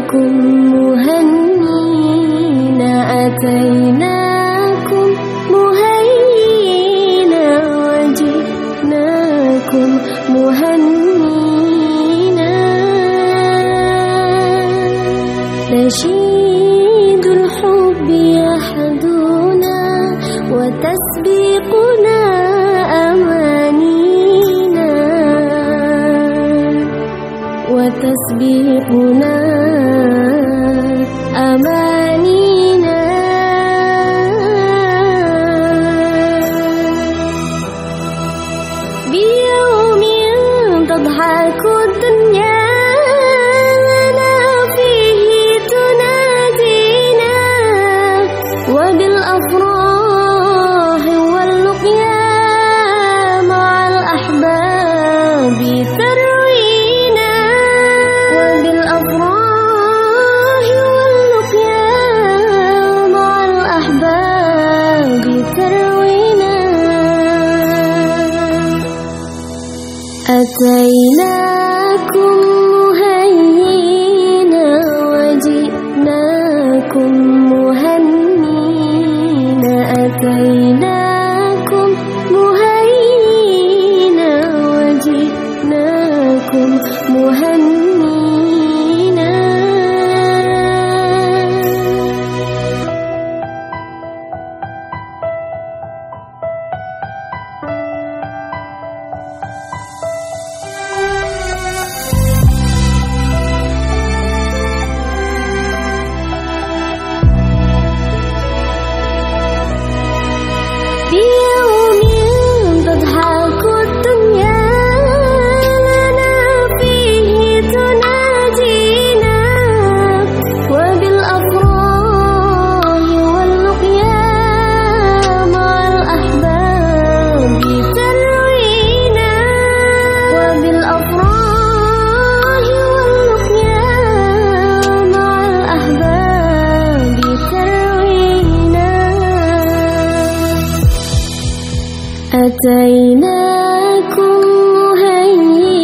أتيناكم مهنين أتيناكم مهينا وجئناكم مهنين نشيد الحب يحدونا وتسبقنا أمانينا. وتسبيقنا Aku لكم مهنئ أتيناكم مهيئين